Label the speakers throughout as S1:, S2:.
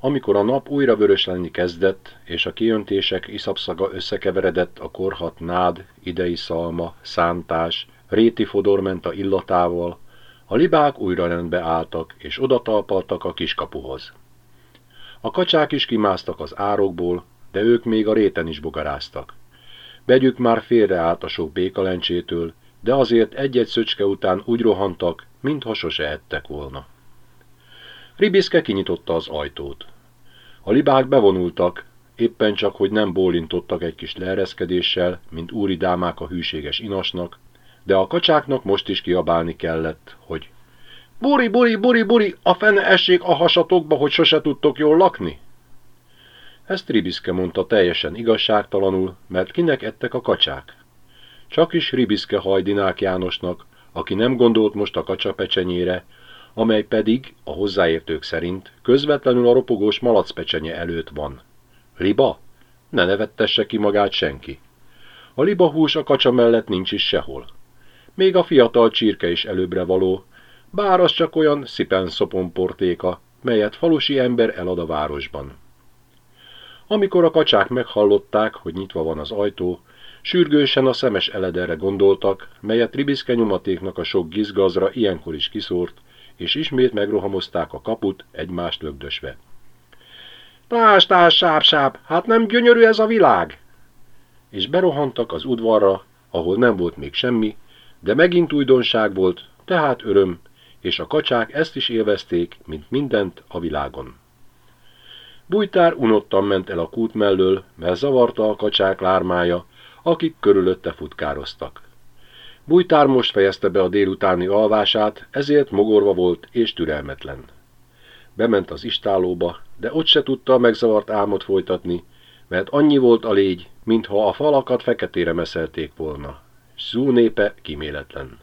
S1: Amikor a nap újra vörös lenni kezdett, és a kiöntések iszapszaga összekeveredett a korhat nád, idei szalma, szántás, réti fodormenta illatával, a libák újra rendbe álltak, és odatalpaltak a kiskapuhoz. A kacsák is kimásztak az árokból, de ők még a réten is bogaráztak. Begyük már félreállt a sok békalencsétől, de azért egy-egy szöcske után úgy rohantak, mintha sose ettek volna. Ribiszke kinyitotta az ajtót. A libák bevonultak, éppen csak, hogy nem bólintottak egy kis leereszkedéssel, mint úri dámák a hűséges inasnak, de a kacsáknak most is kiabálni kellett, hogy Buri, buri, buri, buri, a fene essék a hasatokba, hogy sose tudtok jól lakni? Ezt Ribiszke mondta teljesen igazságtalanul, mert kinek ettek a kacsák? Csak is Ribiszke hajdinák Jánosnak, aki nem gondolt most a kacsapecsenyére, amely pedig, a hozzáértők szerint, közvetlenül a ropogós malacpecsenye előtt van. Liba? Ne nevettesse ki magát senki. A libahús a kacsa mellett nincs is sehol. Még a fiatal csirke is előbbre való, bár az csak olyan szipen portéka, melyet falusi ember elad a városban. Amikor a kacsák meghallották, hogy nyitva van az ajtó, sürgősen a szemes elederre gondoltak, melyet Ribiszke nyomatéknak a sok gizgazra ilyenkor is kiszórt, és ismét megrohamozták a kaput, egymást lögdösve. Tás, tás, sáp, sáp, hát nem gyönyörű ez a világ? És berohantak az udvarra, ahol nem volt még semmi, de megint újdonság volt, tehát öröm, és a kacsák ezt is élvezték, mint mindent a világon. Bújtár unottan ment el a kút mellől, mert zavarta a kacsák lármája, akik körülötte futkároztak. Bújtár most fejezte be a délutáni alvását, ezért mogorva volt és türelmetlen. Bement az istálóba, de ott se tudta a megzavart álmot folytatni, mert annyi volt a légy, mintha a falakat feketére meszelték volna. Szú népe kiméletlen.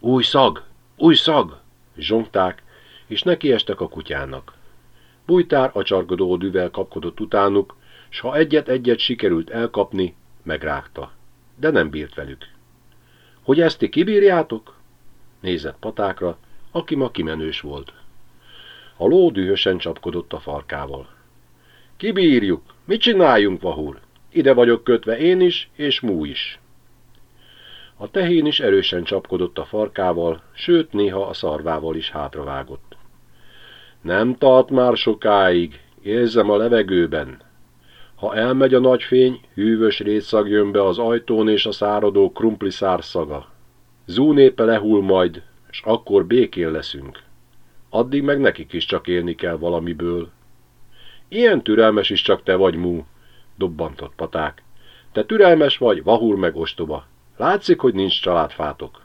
S1: Új szag! Új szag! zsongták, és nekiestek a kutyának. Bújtár a csargodó düvel kapkodott utánuk, s ha egyet-egyet sikerült elkapni, megrágta. De nem bírt velük. Hogy ezt ti kibírjátok? Nézett patákra, aki ma kimenős volt. A ló dühösen csapkodott a farkával. Kibírjuk, mit csináljunk, Vahur? Ide vagyok kötve én is, és Mú is. A tehén is erősen csapkodott a farkával, sőt néha a szarvával is hátravágott. Nem tart már sokáig, érzem a levegőben. Ha elmegy a nagy fény, hűvös rétszag jön be az ajtón és a száradó krumpli szaga. Zúnépe lehull majd, és akkor békén leszünk. Addig meg nekik is csak élni kell valamiből. Ilyen türelmes is csak te vagy, Mú, dobbantott paták. Te türelmes vagy, vahur meg ostoba. Látszik, hogy nincs családfátok.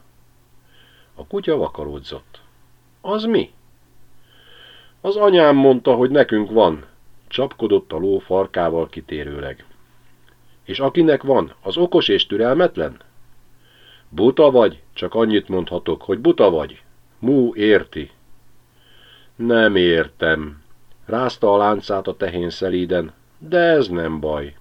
S1: A kutya vakaródzott. Az mi? Az anyám mondta, hogy nekünk van, csapkodott a ló farkával kitérőleg. És akinek van, az okos és türelmetlen? Buta vagy, csak annyit mondhatok, hogy buta vagy. Mú érti. Nem értem. Rázta a láncát a tehén szelíden, de ez nem baj.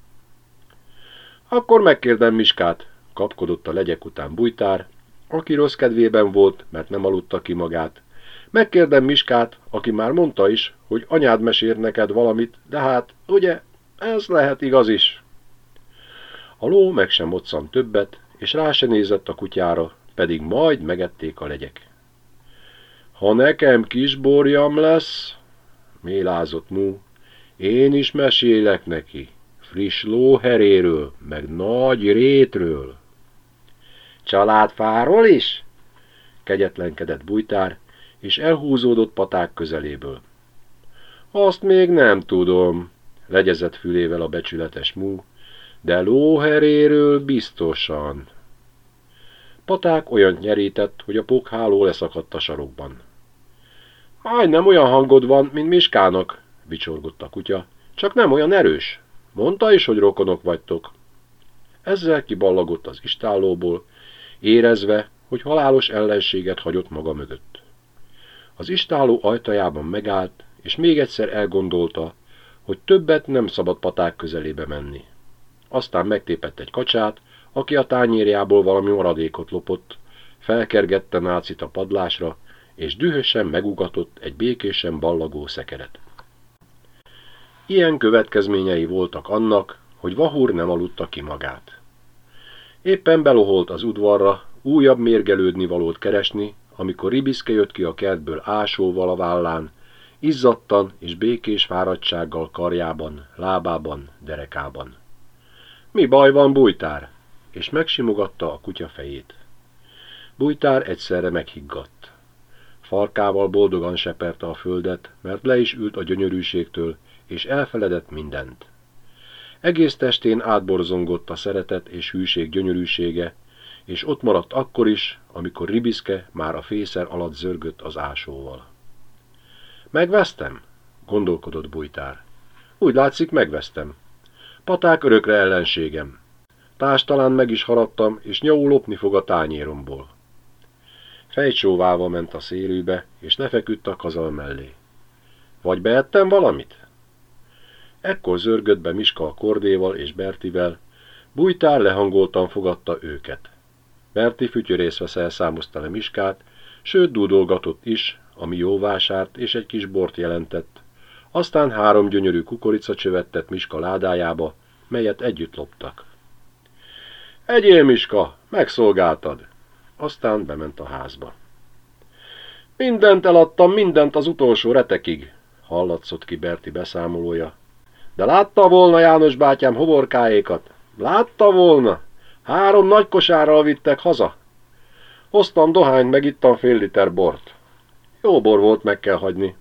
S1: Akkor megkérdem Miskát, kapkodott a legyek után bújtár, aki rossz kedvében volt, mert nem aludta ki magát. Megkérdem Miskát, aki már mondta is, hogy anyád mesér neked valamit, de hát, ugye, ez lehet igaz is. A ló meg sem moccant többet, és rá se nézett a kutyára, pedig majd megették a legyek. Ha nekem kisborjam lesz, mélázott Mú, én is mesélek neki, friss lóheréről, meg nagy rétről. Családfáról is? Kegyetlenkedett bújtár, és elhúzódott paták közeléből. Azt még nem tudom, legyezett fülével a becsületes mú, de lóheréről biztosan. Paták olyan nyerített, hogy a pokháló leszakadt a sarokban. Majdnem olyan hangod van, mint Miskának, vicsorgott a kutya, csak nem olyan erős. Mondta is, hogy rokonok vagytok. Ezzel kiballagott az istállóból, érezve, hogy halálos ellenséget hagyott maga mögött. Az istáló ajtajában megállt, és még egyszer elgondolta, hogy többet nem szabad paták közelébe menni. Aztán megtépett egy kacsát, aki a tányérjából valami maradékot lopott, felkergette nácit a padlásra, és dühösen megugatott egy békésen ballagó szekeret. Ilyen következményei voltak annak, hogy Vahur nem aludta ki magát. Éppen beloholt az udvarra, újabb mérgelődni valót keresni, amikor Ribiszke jött ki a kertből ásóval a vállán, izzadtan és békés fáradtsággal karjában, lábában, derekában. Mi baj van, bújtár? És megsimogatta a kutya fejét. Bújtár egyszerre meghiggadt. Farkával boldogan seperte a földet, mert le is ült a gyönyörűségtől, és elfeledett mindent. Egész testén átborzongott a szeretet és hűség gyönyörűsége, és ott maradt akkor is, amikor Ribiszke már a fészer alatt zörgött az ásóval. Megvesztem? gondolkodott Bújtár. Úgy látszik, megvesztem. Paták örökre ellenségem. Tás talán meg is haradtam, és nyau lopni fog a tányéromból. Fejcsóválva ment a szélűbe, és lefeküdt a kazal mellé. Vagy beettem valamit? Ekkor zörgött be Miska a kordéval és Bertivel, Bújtár lehangoltan fogadta őket. Berti fütyörészve szelszámozta le Miskát, sőt dúdolgatott is, ami jó vásárt és egy kis bort jelentett. Aztán három gyönyörű kukoricacsövet tett Miska ládájába, melyet együtt loptak. Egyél, Miska, megszolgáltad! Aztán bement a házba. Mindent eladtam, mindent az utolsó retekig, hallatszott ki Berti beszámolója. De látta volna János bátyám hoborkáékat? Látta volna? Három nagy kosárral vittek haza. Hoztam dohányt, meg ittam fél liter bort. Jó bor volt, meg kell hagyni.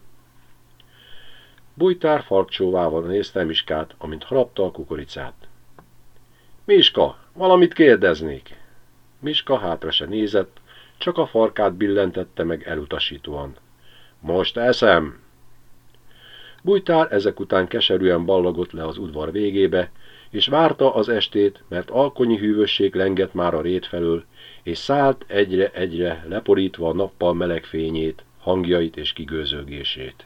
S1: Bújtár farkcsóvával nézte Miskát, amint harapta a kukoricát. Miska, valamit kérdeznék. Miska hátra se nézett, csak a farkát billentette meg elutasítóan. Most eszem! Bújtár ezek után keserűen ballagott le az udvar végébe, és várta az estét, mert alkonyi hűvösség lengett már a rét felől, és szállt egyre-egyre leporítva a nappal meleg fényét, hangjait és kigőzőgését.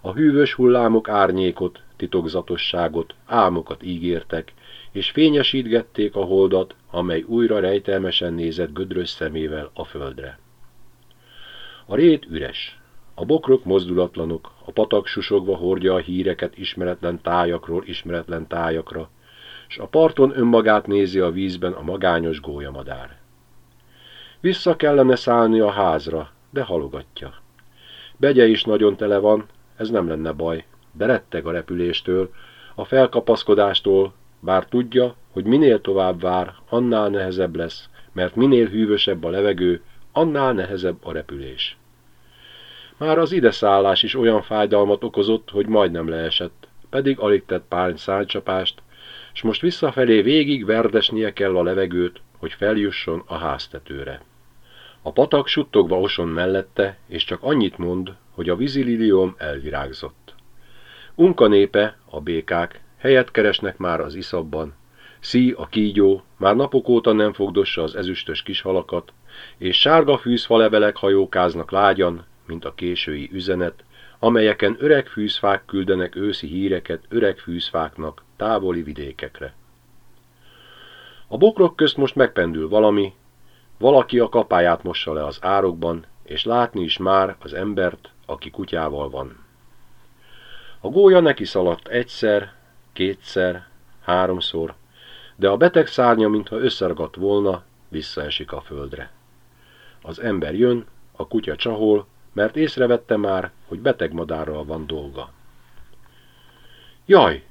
S1: A hűvös hullámok árnyékot, titokzatosságot, álmokat ígértek, és fényesítgették a holdat, amely újra rejtelmesen nézett gödrös szemével a földre. A rét üres, a bokrok mozdulatlanok, a patak susogva hordja a híreket ismeretlen tájakról ismeretlen tájakra, s a parton önmagát nézi a vízben a magányos gólyamadár. Vissza kellene szállni a házra, de halogatja. Begye is nagyon tele van, ez nem lenne baj, de retteg a repüléstől, a felkapaszkodástól, bár tudja, hogy minél tovább vár, annál nehezebb lesz, mert minél hűvösebb a levegő, annál nehezebb a repülés. Már az ideszállás is olyan fájdalmat okozott, hogy majdnem leesett, pedig alig tett pár szálcsapást, s most visszafelé végig verdesnie kell a levegőt, hogy feljusson a háztetőre. A patak suttogva oson mellette, és csak annyit mond, hogy a vízililium elvirágzott. Unka népe, a békák, helyet keresnek már az iszabban, Szí, a kígyó, már napok óta nem fogdossa az ezüstös kis halakat, és sárga fűzfalevelek hajókáznak lágyan, mint a késői üzenet, amelyeken öreg fűzfák küldenek őszi híreket öreg fűzfáknak távoli vidékekre. A bokrok közt most megpendül valami, valaki a kapáját mossa le az árokban, és látni is már az embert, aki kutyával van. A gólya neki szaladt egyszer, kétszer, háromszor, de a beteg szárnya, mintha összeragadt volna, visszaesik a földre. Az ember jön, a kutya csahol, mert észrevette már, hogy beteg madárral van dolga. Jaj!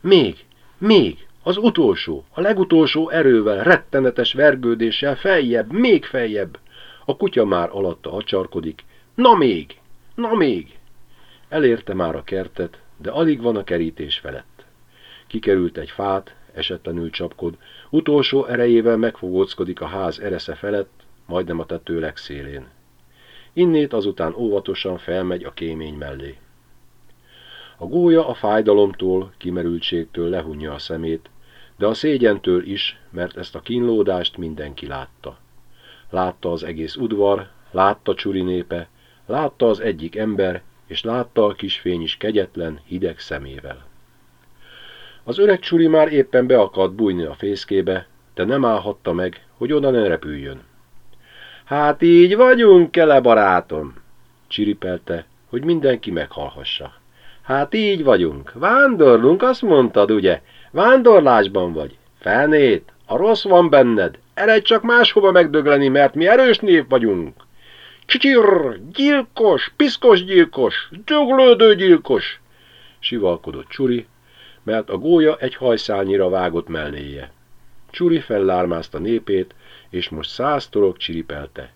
S1: Még! Még! Az utolsó, a legutolsó erővel, rettenetes vergődéssel feljebb, még feljebb. A kutya már alatta acsarkodik. Na még! Na még! Elérte már a kertet, de alig van a kerítés felett. Kikerült egy fát, esetlenül csapkod, utolsó erejével megfogóckodik a ház eresze felett, majdnem a tető legszélén. Innét azután óvatosan felmegy a kémény mellé. A gólya a fájdalomtól, kimerültségtől lehunja a szemét, de a szégyentől is, mert ezt a kínlódást mindenki látta. Látta az egész udvar, látta Csuri népe, látta az egyik ember, és látta a kisfény is kegyetlen, hideg szemével. Az öreg Csuri már éppen be akart bújni a fészkébe, de nem állhatta meg, hogy oda ne repüljön. Hát így vagyunk, kele barátom, csiripelte, hogy mindenki meghallhassa. Hát így vagyunk. Vándorlunk, azt mondtad, ugye? Vándorlásban vagy. Felnét, a rossz van benned. Eredj csak máshova megdögleni, mert mi erős nép vagyunk. Csicsir, gyilkos, piszkos gyilkos, döglődő gyilkos, sivalkodott Csuri, mert a gólya egy hajszálnyira vágott melléje. Csuri fellármázta népét, és most száz torok csiripelte.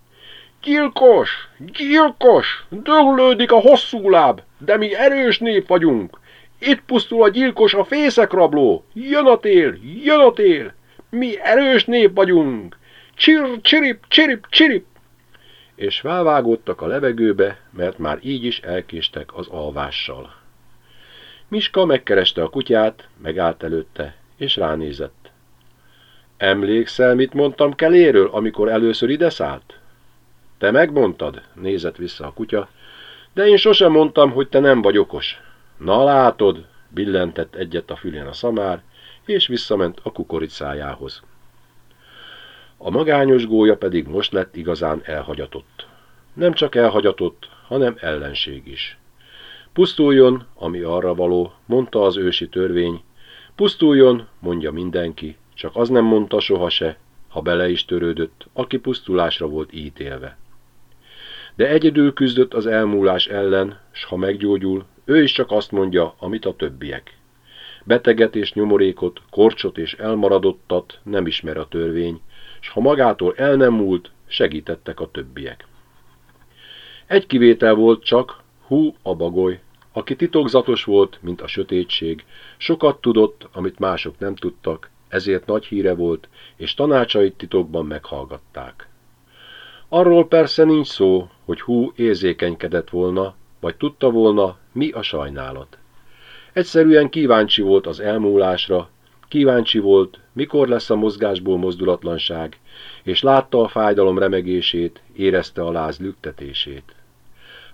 S1: Gyilkos! Gyilkos! Döglődik a hosszú láb, de mi erős nép vagyunk. Itt pusztul a gyilkos, a fészekrabló. Jön a tél, jön a tél. Mi erős nép vagyunk. Csir, csirip, csirip, csirip. És felvágódtak a levegőbe, mert már így is elkéstek az alvással. Miska megkereste a kutyát, megállt előtte, és ránézett. Emlékszel, mit mondtam Keléről, amikor először ide szállt? Te megmondtad, nézett vissza a kutya, de én sosem mondtam, hogy te nem vagy okos. Na látod, billentett egyet a fülén a szamár, és visszament a kukoricájához. A magányos gólya pedig most lett igazán elhagyatott. Nem csak elhagyatott, hanem ellenség is. Pusztuljon, ami arra való, mondta az ősi törvény. Pusztuljon, mondja mindenki, csak az nem mondta soha se, ha bele is törődött, aki pusztulásra volt ítélve. De egyedül küzdött az elmúlás ellen, s ha meggyógyul, ő is csak azt mondja, amit a többiek. Beteget és nyomorékot, korcsot és elmaradottat nem ismer a törvény, s ha magától el nem múlt, segítettek a többiek. Egy kivétel volt csak, hú a bagoly, aki titokzatos volt, mint a sötétség, sokat tudott, amit mások nem tudtak, ezért nagy híre volt, és tanácsait titokban meghallgatták. Arról persze nincs szó, hogy hú érzékenykedett volna, vagy tudta volna, mi a sajnálat. Egyszerűen kíváncsi volt az elmúlásra, kíváncsi volt, mikor lesz a mozgásból mozdulatlanság, és látta a fájdalom remegését, érezte a láz lüktetését.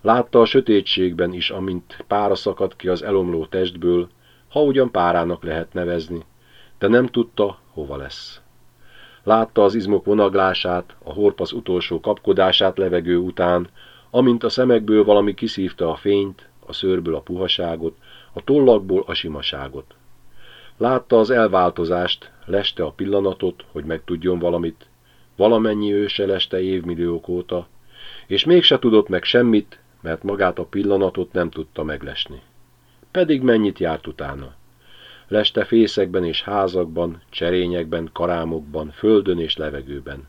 S1: Látta a sötétségben is, amint pára szakadt ki az elomló testből, ha ugyan párának lehet nevezni, de nem tudta, hova lesz. Látta az izmok vonaglását, a horpasz utolsó kapkodását levegő után, amint a szemekből valami kiszívta a fényt, a szőrből a puhaságot, a tollakból a simaságot. Látta az elváltozást, leste a pillanatot, hogy megtudjon valamit, valamennyi őse leste évmilliók óta, és mégse tudott meg semmit, mert magát a pillanatot nem tudta meglesni. Pedig mennyit járt utána. Leste fészekben és házakban, cserényekben, karámokban, földön és levegőben.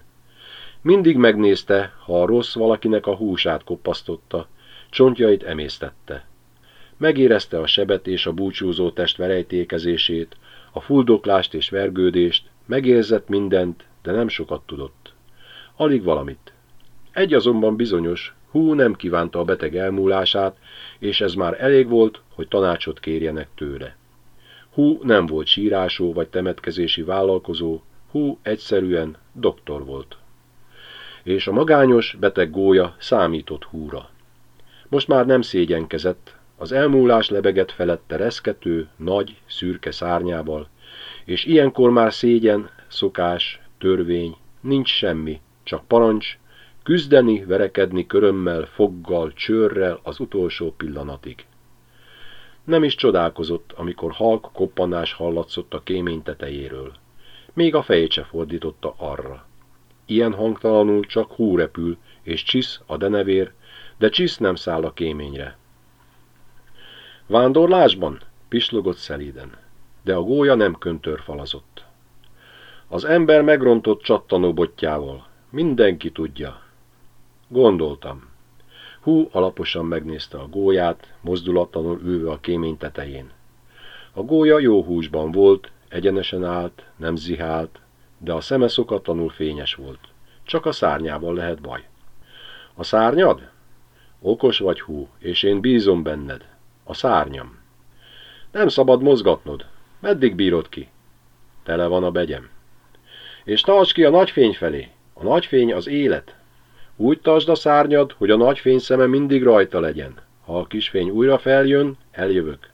S1: Mindig megnézte, ha a rossz valakinek a húsát kopasztotta, csontjait emésztette. Megérezte a sebet és a búcsúzó test verejtékezését, a fuldoklást és vergődést, megérzett mindent, de nem sokat tudott. Alig valamit. Egy azonban bizonyos, Hú nem kívánta a beteg elmúlását, és ez már elég volt, hogy tanácsot kérjenek tőle. Hú nem volt sírásó vagy temetkezési vállalkozó, Hú egyszerűen doktor volt. És a magányos, beteg gólya számított húra. Most már nem szégyenkezett, az elmúlás lebegett felette reszkető, nagy, szürke szárnyával, és ilyenkor már szégyen, szokás, törvény, nincs semmi, csak parancs, küzdeni, verekedni körömmel, foggal, csőrrel az utolsó pillanatig. Nem is csodálkozott, amikor halk koppanás hallatszott a kémény tetejéről. Még a fejét se fordította arra. Ilyen hangtalanul csak hú repül, és csisz a denevér, de csisz nem száll a kéményre. Vándorlásban? pislogott szelíden, de a gólya nem köntörfalazott. Az ember megrontott csattanó botjával. Mindenki tudja. Gondoltam. Hú alaposan megnézte a gólyát, mozdulatlanul ülve a kémény tetején. A gólya jó húsban volt, egyenesen állt, nem zihált, de a szeme szokatlanul fényes volt. Csak a szárnyával lehet baj. A szárnyad? Okos vagy hú, és én bízom benned. A szárnyam. Nem szabad mozgatnod. Meddig bírod ki? Tele van a begyem. És tarts ki a nagyfény felé. A nagyfény az élet. Úgy tasd a szárnyad, hogy a nagyfény szeme mindig rajta legyen. Ha a kisfény újra feljön, eljövök.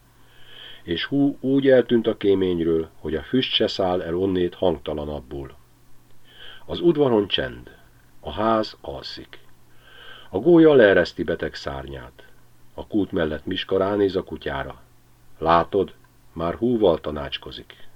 S1: És hú úgy eltűnt a kéményről, hogy a füst se száll el onnét hangtalanabbul. Az udvaron csend. A ház alszik. A gólya leereszti beteg szárnyát. A kút mellett Miska ránéz a kutyára. Látod, már húval tanácskozik.